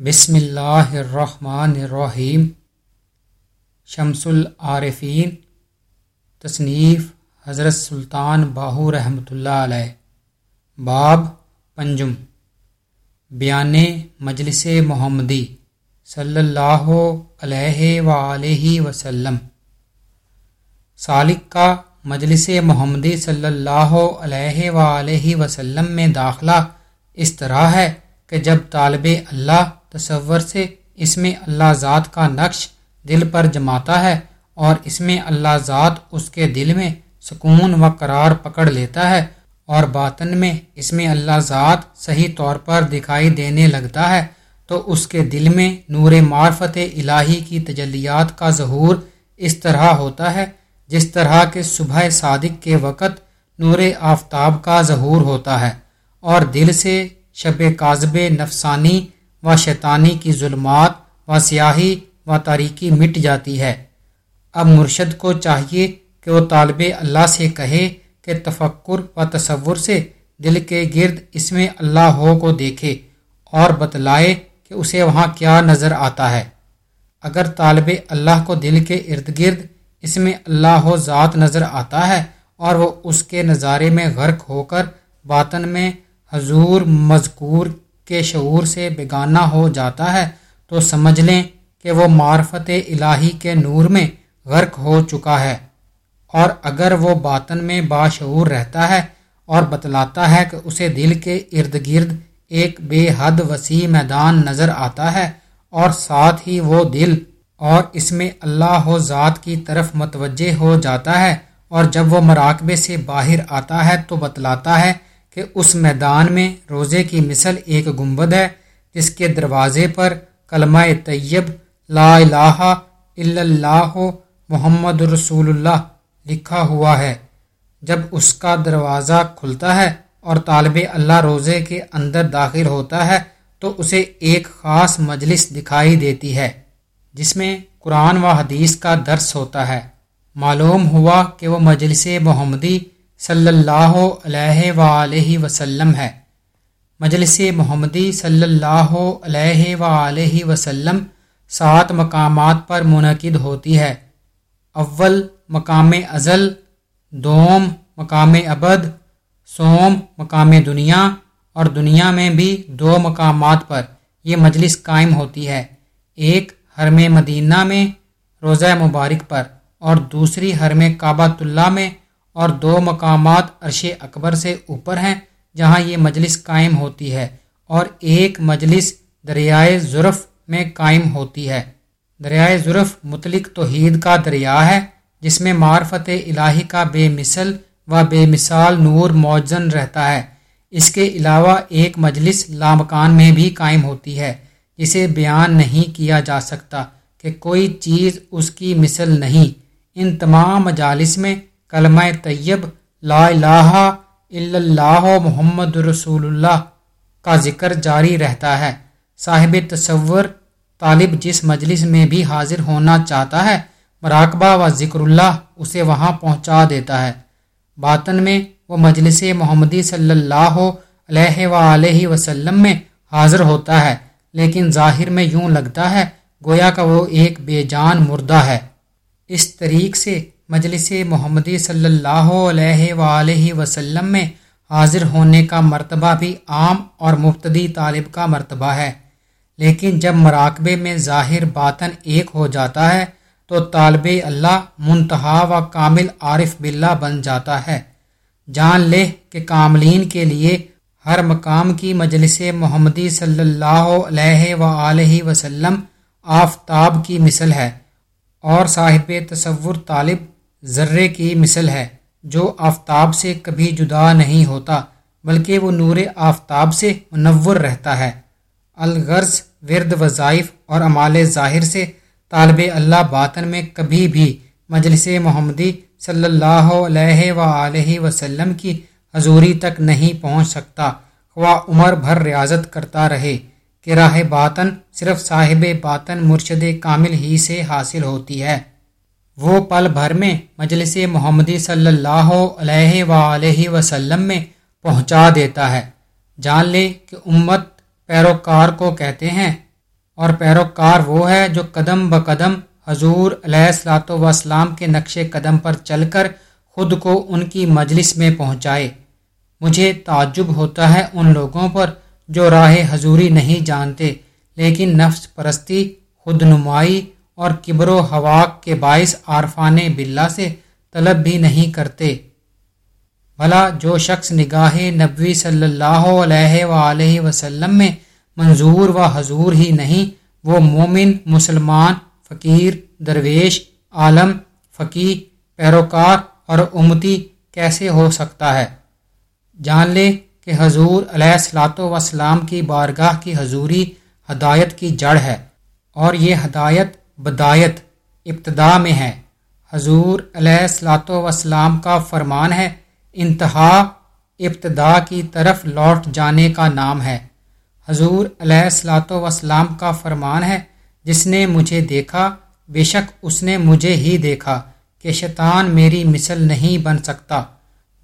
بسم اللہ الرحمن الرحیم شمس العارفین تصنیف حضرت سلطان باہو رحمۃ اللہ علیہ، باب پنجم، بیان مجلس محمدی صلی اللہ علیہ وآلہ وسلم۔ سالک کا مجلس محمدی صلی اللہ علیہ وآلہ وسلم میں داخلہ اس طرح ہے کہ جب طالب اللہ تصور سے اس میں اللہ ذات کا نقش دل پر جماتا ہے اور اس میں اللہ ذات اس کے دل میں سکون و قرار پکڑ لیتا ہے اور باطن میں اس میں اللہ ذات صحیح طور پر دکھائی دینے لگتا ہے، تو اس کے دل میں نور معرفت الہی کی تجلیات کا ظہور اس طرح ہوتا ہے، جس طرح کے صبح صادق کے وقت نور آفتاب کا ظہور ہوتا ہے اور دل سے شب کاذب نفسانی و شیطانی کی ظلمات و سیاہی و تاریکی مٹ جاتی ہے۔ اب مرشد کو چاہیے کہ وہ طالب اللہ سے کہے کہ تفکر و تصور سے دل کے گرد اس میں اللہ ہو کو دیکھے اور بتلائے کہ اسے وہاں کیا نظر آتا ہے۔ اگر طالب اللہ کو دل کے ارد گرد اس میں اللہ ہو ذات نظر آتا ہے اور وہ اس کے نظارے میں غرق ہو کر باطن میں حضور مذکور کے شعور سے بیگانہ ہو جاتا ہے، تو سمجھ لیں کہ وہ معرفت الہی کے نور میں غرق ہو چکا ہے۔ اور اگر وہ باطن میں باشعور رہتا ہے اور بتلاتا ہے کہ اسے دل کے ارد گرد ایک بے حد وسیع میدان نظر آتا ہے اور ساتھ ہی وہ دل اور اس میں اللہ و ذات کی طرف متوجہ ہو جاتا ہے اور جب وہ مراقبے سے باہر آتا ہے تو بتلاتا ہے کہ اس میدان میں روزے کی مثل ایک گنبد ہے، جس کے دروازے پر کلمہ طیب لا الہ الا اللہ محمد رسول اللہ لکھا ہوا ہے۔ جب اس کا دروازہ کھلتا ہے اور طالب اللہ روزے کے اندر داخل ہوتا ہے، تو اسے ایک خاص مجلس دکھائی دیتی ہے، جس میں قرآن و حدیث کا درس ہوتا ہے۔ معلوم ہوا کہ وہ مجلس محمدی صلی اللہ علیہ وآلہ وسلم ہے۔ مجلس محمدی صلی اللہ علیہ وآلہ وسلم سات مقامات پر منعقد ہوتی ہے۔ اول مقام ازل، دوم مقام ابد، سوم مقام دنیا اور دنیا میں بھی دو مقامات پر یہ مجلس قائم ہوتی ہے۔ ایک حرم مدینہ میں روزہ مبارک پر اور دوسری حرم کعبۃ اللہ میں اور دو مقامات عرش اکبر سے اوپر ہیں جہاں یہ مجلس قائم ہوتی ہے اور ایک مجلس دریائے ظرف میں قائم ہوتی ہے۔ دریائے ظرف مطلق توحید کا دریا ہے، جس میں معرفت الہی کا بے مثل و بے مثال نور موجن رہتا ہے۔ اس کے علاوہ ایک مجلس لامکان میں بھی قائم ہوتی ہے، جسے بیان نہیں کیا جا سکتا کہ کوئی چیز اس کی مثل نہیں۔ ان تمام مجالس میں کلمہ طیب، لا الہ الا اللہ محمد رسول اللہ کا ذکر جاری رہتا ہے۔ صاحب تصور، طالب جس مجلس میں بھی حاضر ہونا چاہتا ہے، مراقبہ و ذکر اللہ اسے وہاں پہنچا دیتا ہے۔ باطن میں وہ مجلس محمدی صلی اللہ علیہ وآلہ وسلم میں حاضر ہوتا ہے، لیکن ظاہر میں یوں لگتا ہے گویا کا وہ ایک بے جان مردہ ہے۔ اس طریق سے مجلس محمدی صلی اللہ علیہ وآلہ وسلم میں حاضر ہونے کا مرتبہ بھی عام اور مبتدی طالب کا مرتبہ ہے۔ لیکن جب مراقبے میں ظاہر باطن ایک ہو جاتا ہے، تو طالب اللہ منتہا و کامل عارف باللہ بن جاتا ہے۔ جان لے کہ کاملین کے لیے ہر مقام کی مجلس محمدی صلی اللہ علیہ وآلہ وسلم آفتاب کی مثل ہے اور صاحب تصور طالب ذرے کی مثل ہے، جو آفتاب سے کبھی جدا نہیں ہوتا، بلکہ وہ نور آفتاب سے منور رہتا ہے۔ الغرض ورد وظائف اور امال ظاہر سے طالب اللہ باطن میں کبھی بھی مجلس محمدی صلی اللہ علیہ و وسلم کی حضوری تک نہیں پہنچ سکتا۔ خواہ عمر بھر ریاضت کرتا رہے کہ راہ باطن صرف صاحب باطن مرشد کامل ہی سے حاصل ہوتی ہے۔ وہ پل بھر میں مجلس محمدی صلی اللہ علیہ وآلہ وسلم میں پہنچا دیتا ہے۔ جان لے کہ امت پیروکار کو کہتے ہیں، اور پیروکار وہ ہے جو قدم بقدم حضور علیہ السلاۃ وسلام کے نقش قدم پر چل کر خود کو ان کی مجلس میں پہنچائے۔ مجھے تعجب ہوتا ہے ان لوگوں پر جو راہ حضوری نہیں جانتے، لیکن نفس پرستی، خود نمائی اور کبر و حواق کے باعث عارفان بلا سے طلب بھی نہیں کرتے۔ بھلا جو شخص نگاہ نبوی صلی اللہ علیہ وآلہ وسلم میں منظور و حضور ہی نہیں، وہ مومن، مسلمان، فقیر، درویش، عالم فقی پیروکار اور امتی کیسے ہو سکتا ہے؟ جان لے کہ حضور علیہ السلاۃ وسلام کی بارگاہ کی حضوری ہدایت کی جڑ ہے اور یہ ہدایت بدایت ابتدا میں ہے۔ حضور علیہ السلاۃ وسلام کا فرمان ہے، انتہا ابتدا کی طرف لوٹ جانے کا نام ہے۔ حضور علیہ السلاۃ وسلام کا فرمان ہے، جس نے مجھے دیکھا، بے شک اس نے مجھے ہی دیکھا کہ شیطان میری مثل نہیں بن سکتا۔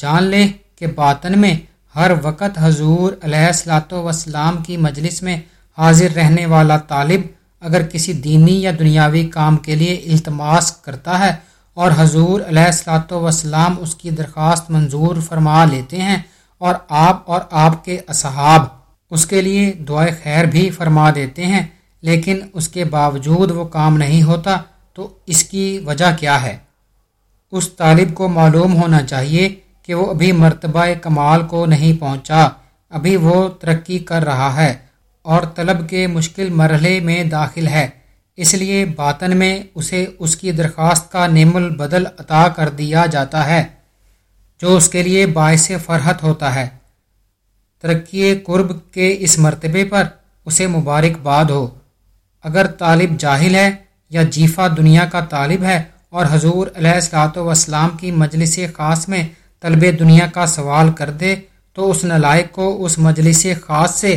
جان لے کہ باطن میں ہر وقت حضور علیہ السلاۃ وسلام کی مجلس میں حاضر رہنے والا طالب اگر کسی دینی یا دنیاوی کام کے لیے التماس کرتا ہے اور حضور علیہ السلاۃ وسلام اس کی درخواست منظور فرما لیتے ہیں اور آپ اور آپ کے اصحاب اس کے لیے دعائے خیر بھی فرما دیتے ہیں، لیکن اس کے باوجود وہ کام نہیں ہوتا، تو اس کی وجہ کیا ہے؟ اس طالب کو معلوم ہونا چاہیے کہ وہ ابھی مرتبہ کمال کو نہیں پہنچا، ابھی وہ ترقی کر رہا ہے۔ اور طلب کے مشکل مرحلے میں داخل ہے۔ اس لیے باطن میں اسے اس کی درخواست کا نیم البدل عطا کر دیا جاتا ہے، جو اس کے لیے باعث فرحت ہوتا ہے۔ ترقی قرب کے اس مرتبے پر اسے مبارکباد ہو۔ اگر طالب جاہل ہے یا جیفا دنیا کا طالب ہے اور حضور علیہ السلاۃ وسلام کی مجلس خاص میں طلب دنیا کا سوال کر دے، تو اس نلائق کو اس مجلس خاص سے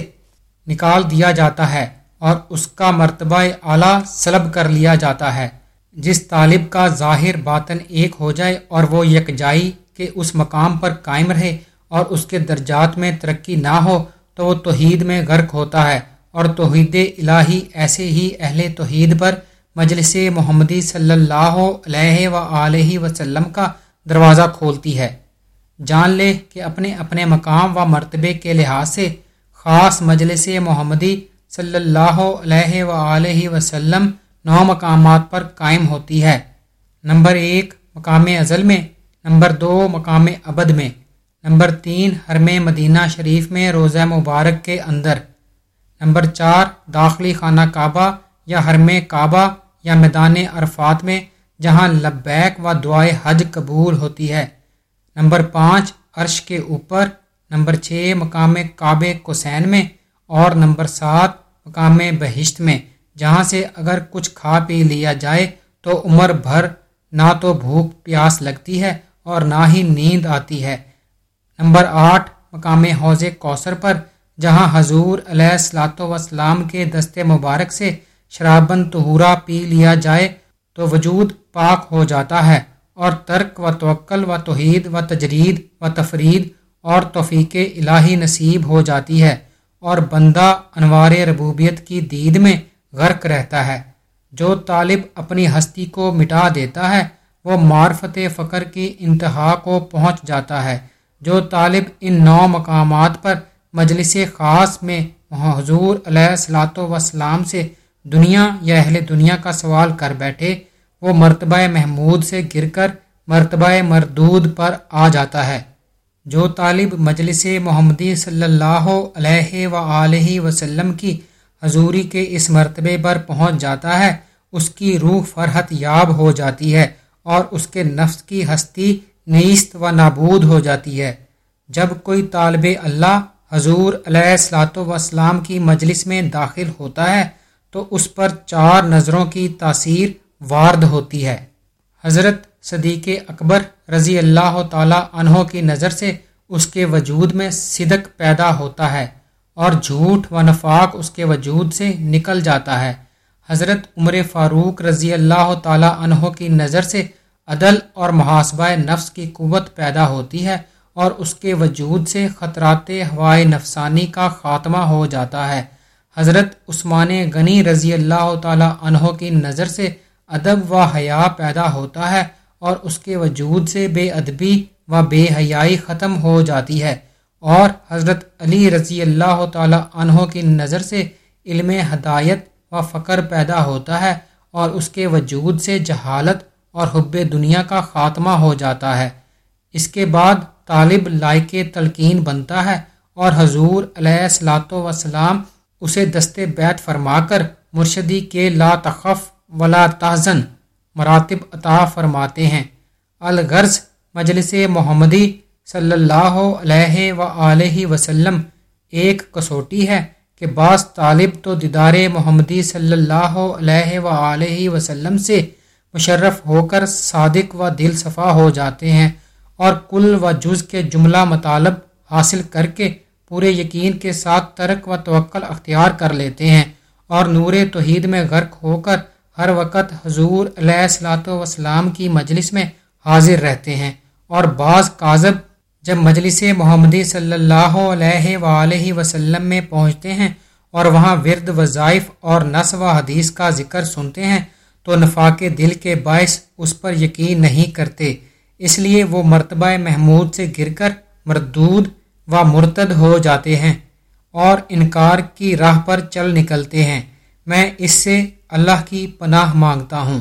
نکال دیا جاتا ہے اور اس کا مرتبہ اعلیٰ سلب کر لیا جاتا ہے۔ جس طالب کا ظاہر باطن ایک ہو جائے اور وہ یکجائی کے اس مقام پر قائم رہے اور اس کے درجات میں ترقی نہ ہو، تو وہ توحید میں غرق ہوتا ہے۔ اور توحید الہی ایسے ہی اہل توحید پر مجلس محمدی صلی اللہ علیہ و وسلم کا دروازہ کھولتی ہے۔ جان لے کہ اپنے اپنے مقام و مرتبے کے لحاظ سے خاص مجلس محمدی صلی اللہ علیہ و وسلم نو مقامات پر قائم ہوتی ہے۔ نمبر ایک، مقام ازل میں۔ نمبر دو، مقام ابد میں۔ نمبر تین، حرم مدینہ شریف میں روزہ مبارک کے اندر۔ نمبر چار، داخلی خانہ کعبہ یا حرم کعبہ یا میدان عرفات میں، جہاں لبیک و دعائے حج قبول ہوتی ہے۔ نمبر پانچ، عرش کے اوپر۔ نمبر چھ، مقام کعبے کوسین میں، اور نمبر سات، مقام بہشت میں، جہاں سے اگر کچھ کھا پی لیا جائے تو عمر بھر نہ تو بھوک پیاس لگتی ہے اور نہ ہی نیند آتی ہے۔ نمبر آٹھ، مقام حوض کوثر پر، جہاں حضور علیہ السلاۃ وسلام کے دست مبارک سے شرابن تہورا پی لیا جائے تو وجود پاک ہو جاتا ہے اور ترک و توکل و توحید و تجرید و تفرید اور توفیق الہی نصیب ہو جاتی ہے اور بندہ انوار ربوبیت کی دید میں غرق رہتا ہے۔ جو طالب اپنی ہستی کو مٹا دیتا ہے، وہ معرفت فقر کی انتہا کو پہنچ جاتا ہے۔ جو طالب ان نو مقامات پر مجلس خاص میں حضور علیہ السلاۃ وسلام سے دنیا یا اہل دنیا کا سوال کر بیٹھے، وہ مرتبہ محمود سے گر کر مرتبہ مردود پر آ جاتا ہے۔ جو طالب مجلس محمدی صلی اللہ علیہ و وسلم کی حضوری کے اس مرتبے پر پہنچ جاتا ہے، اس کی روح فرحت یاب ہو جاتی ہے اور اس کے نفس کی ہستی نیست و نابود ہو جاتی ہے۔ جب کوئی طالب اللہ حضور علیہ السلاۃ وسلام کی مجلس میں داخل ہوتا ہے، تو اس پر چار نظروں کی تاثیر وارد ہوتی ہے۔ حضرت صدیق اکبر رضی اللہ تعالی عنہ کی نظر سے اس کے وجود میں صدق پیدا ہوتا ہے اور جھوٹ و نفاق اس کے وجود سے نکل جاتا ہے۔ حضرت عمر فاروق رضی اللہ تعالی عنہ کی نظر سے عدل اور محاسبہ نفس کی قوت پیدا ہوتی ہے اور اس کے وجود سے خطرات ہوائے نفسانی کا خاتمہ ہو جاتا ہے۔ حضرت عثمان غنی رضی اللہ تعالی عنہ کی نظر سے ادب و حیا پیدا ہوتا ہے اور اس کے وجود سے بے ادبی و بے حیائی ختم ہو جاتی ہے۔ اور حضرت علی رضی اللہ تعالی عنہ کی نظر سے علم ہدایت و فقر پیدا ہوتا ہے اور اس کے وجود سے جہالت اور حب دنیا کا خاتمہ ہو جاتا ہے۔ اس کے بعد طالب لائق تلقین بنتا ہے اور حضور علیہ السلاۃ وسلام اسے دست بیت فرما کر مرشدی کے لا تخف ولا تحزن مراتب عطا فرماتے ہیں۔ الغرض مجلس محمدی صلی اللہ علیہ و وسلم ایک کسوٹی ہے کہ بعض طالب تو دیدار محمدی صلی اللہ علیہ و وسلم سے مشرف ہو کر صادق و دل صفا ہو جاتے ہیں اور کل و جز کے جملہ مطالب حاصل کر کے پورے یقین کے ساتھ ترک و توکل اختیار کر لیتے ہیں اور نور توحید میں غرق ہو کر ہر وقت حضور علیہ السلاۃ وسلام کی مجلس میں حاضر رہتے ہیں اور بعض کاذب جب مجلس محمدی صلی اللہ علیہ وآلہ وسلم میں پہنچتے ہیں اور وہاں ورد وظائف اور نس و حدیث کا ذکر سنتے ہیں تو نفاق دل کے باعث اس پر یقین نہیں کرتے۔ اس لیے وہ مرتبہ محمود سے گر کر مردود و مرتد ہو جاتے ہیں اور انکار کی راہ پر چل نکلتے ہیں۔ میں اس سے اللہ کی پناہ مانگتا ہوں۔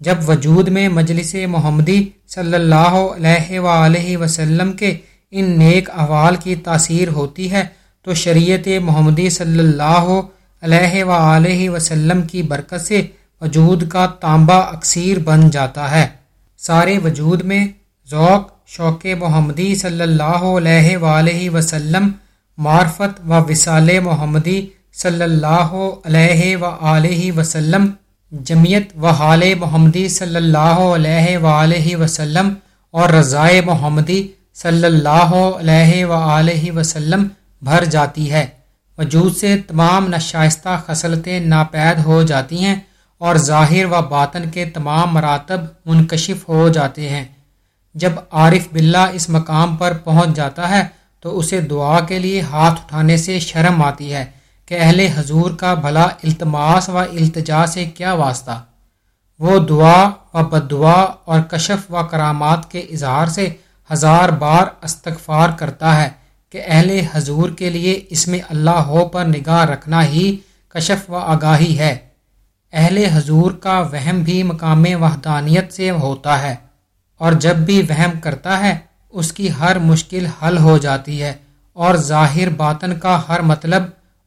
جب وجود میں مجلس محمدی صلی اللہ علیہ وآلہ وسلم کے ان نیک احوال کی تاثیر ہوتی ہے، تو شریعت محمدی صلی اللہ علیہ وآلہ وسلم کی برکت سے وجود کا تانبا اکثیر بن جاتا ہے۔ سارے وجود میں ذوق، شوق محمدی صلی اللہ علیہ وآلہ وسلم، معرفت و وصال محمدی صلی اللہ علیہ وآلہ وسلم جمیت و حال محمدی صلی اللہ علیہ وآلہ وسلم اور رضائے محمدی صلی اللہ علیہ وآلہ وسلم بھر جاتی ہے۔ وجود سے تمام نشائستہ خصلتیں ناپید ہو جاتی ہیں اور ظاہر و باطن کے تمام مراتب منکشف ہو جاتے ہیں۔ جب عارف باللہ اس مقام پر پہنچ جاتا ہے تو اسے دعا کے لیے ہاتھ اٹھانے سے شرم آتی ہے۔ کہ اہل حضور کا بھلا التماس و التجا سے کیا واسطہ؟ وہ دعا و بد دعا اور کشف و کرامات کے اظہار سے ہزار بار استغفار کرتا ہے کہ اہل حضور کے لیے اس میں اللہ ہو پر نگاہ رکھنا ہی کشف و آگاہی ہے۔ اہل حضور کا وہم بھی مقام وحدانیت سے ہوتا ہے اور جب بھی وہم کرتا ہے، اس کی ہر مشکل حل ہو جاتی ہے اور ظاہر باطن کا ہر مطلب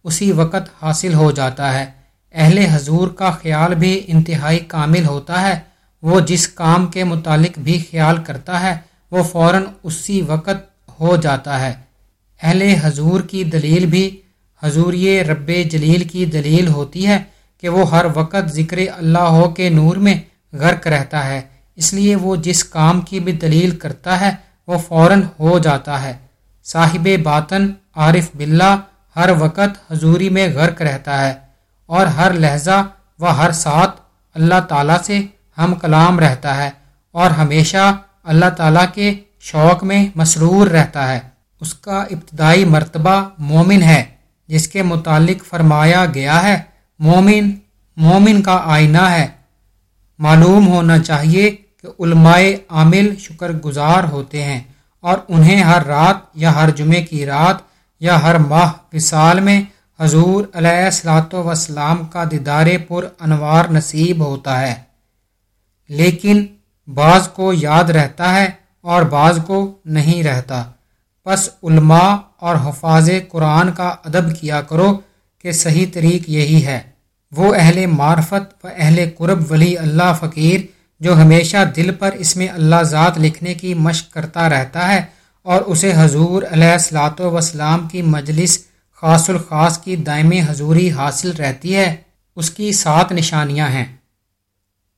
اسی وقت حاصل ہو جاتا ہے۔ اہل حضور کا خیال بھی انتہائی کامل ہوتا ہے۔ وہ جس کام کے متعلق بھی خیال کرتا ہے، وہ فوراً اسی وقت ہو جاتا ہے۔ اہل حضور کی دلیل بھی حضور رب جلیل کی دلیل ہوتی ہے کہ وہ ہر وقت ذکر اللہ ہو کے نور میں غرق رہتا ہے۔ اس لیے وہ جس کام کی بھی دلیل کرتا ہے، وہ فوراً ہو جاتا ہے۔ صاحب باطن عارف باللہ ہر وقت حضوری میں غرق رہتا ہے اور ہر لہجہ و ہر ساتھ اللہ تعالیٰ سے ہم کلام رہتا ہے اور ہمیشہ اللہ تعالیٰ کے شوق میں مسرور رہتا ہے۔ اس کا ابتدائی مرتبہ مومن ہے، جس کے متعلق فرمایا گیا ہے، مومن مومن کا آئینہ ہے۔ معلوم ہونا چاہیے کہ علماء عامل شکر گزار ہوتے ہیں اور انہیں ہر رات یا ہر جمعے کی رات یا ہر ماہ وصال میں حضور علیہ السلاۃ وسلام کا دیدار پر انوار نصیب ہوتا ہے۔ لیکن بعض کو یاد رہتا ہے اور بعض کو نہیں رہتا۔ پس علماء اور حفاظ قرآن کا ادب کیا کرو کہ صحیح طریق یہی ہے۔ وہ اہل معرفت و اہل قرب ولی اللہ فقیر جو ہمیشہ دل پر اس میں اللہ ذات لکھنے کی مشق کرتا رہتا ہے اور اسے حضور علیہ السلاۃ وسلام کی مجلس خاص الخاص کی دائمی حضوری حاصل رہتی ہے، اس کی سات نشانیاں ہیں۔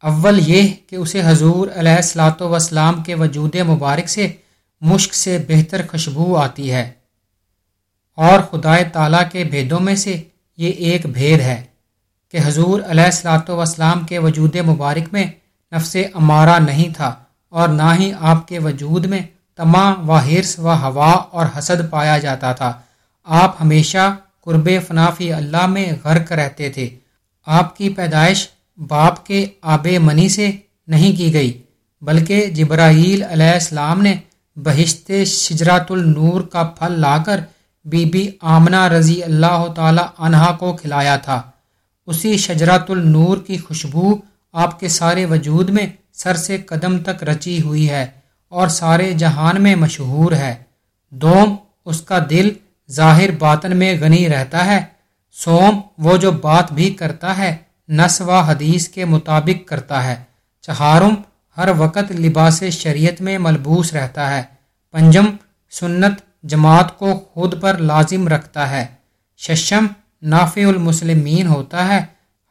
اول یہ کہ اسے حضور علیہ السلاۃ وسلام کے وجود مبارک سے مشک سے بہتر خوشبو آتی ہے۔ اور خدائے تعالیٰ کے بھیدوں میں سے یہ ایک بھید ہے کہ حضور علیہ السلاۃ وسلام کے وجود مبارک میں نفس امارہ نہیں تھا اور نہ ہی آپ کے وجود میں تما و حرص و ہوا اور حسد پایا جاتا تھا۔ آپ ہمیشہ قرب فنافی اللہ میں غرق رہتے تھے۔ آپ کی پیدائش باپ کے آب منی سے نہیں کی گئی، بلکہ جبرائیل علیہ السلام نے بہشت شجرات النور کا پھل لا کر بی بی آمنہ رضی اللہ تعالی عنہا کو کھلایا تھا۔ اسی شجرات النور کی خوشبو آپ کے سارے وجود میں سر سے قدم تک رچی ہوئی ہے۔ اور سارے جہان میں مشہور ہے۔ دوم، اس کا دل ظاہر باطن میں غنی رہتا ہے۔ سوم، وہ جو بات بھی کرتا ہے، نس و حدیث کے مطابق کرتا ہے۔ چہارم، ہر وقت لباس شریعت میں ملبوس رہتا ہے۔ پنجم، سنت جماعت کو خود پر لازم رکھتا ہے۔ ششم، نافع المسلمین ہوتا ہے۔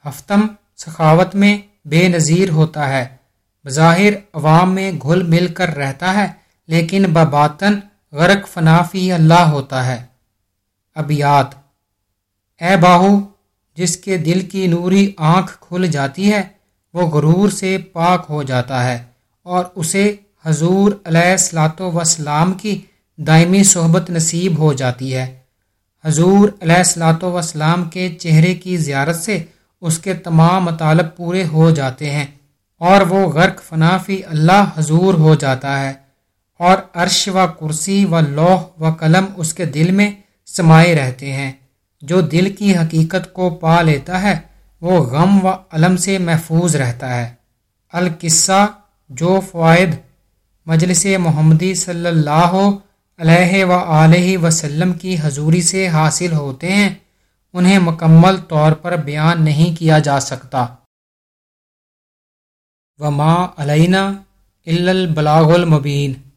ہفتم، سخاوت میں بے نظیر ہوتا ہے۔ بظاہر عوام میں گھل مل کر رہتا ہے، لیکن بباطن غرق فنافی اللہ ہوتا ہے۔ ابیات اے باہو، جس کے دل کی نوری آنکھ کھل جاتی ہے، وہ غرور سے پاک ہو جاتا ہے اور اسے حضور علیہ السلاۃ وسلام کی دائمی صحبت نصیب ہو جاتی ہے۔ حضور علیہ السلاۃ وسلام کے چہرے کی زیارت سے اس کے تمام مطالب پورے ہو جاتے ہیں۔ اور وہ غرق فنافی اللہ حضور ہو جاتا ہے اور عرش و کرسی و لوح و قلم اس کے دل میں سمائے رہتے ہیں۔ جو دل کی حقیقت کو پا لیتا ہے، وہ غم و علم سے محفوظ رہتا ہے۔ القصہ جو فوائد مجلس محمدی صلی اللہ علیہ و علیہ وسلم کی حضوری سے حاصل ہوتے ہیں، انہیں مکمل طور پر بیان نہیں کیا جا سکتا۔ وما علینہ البلاغ المبین۔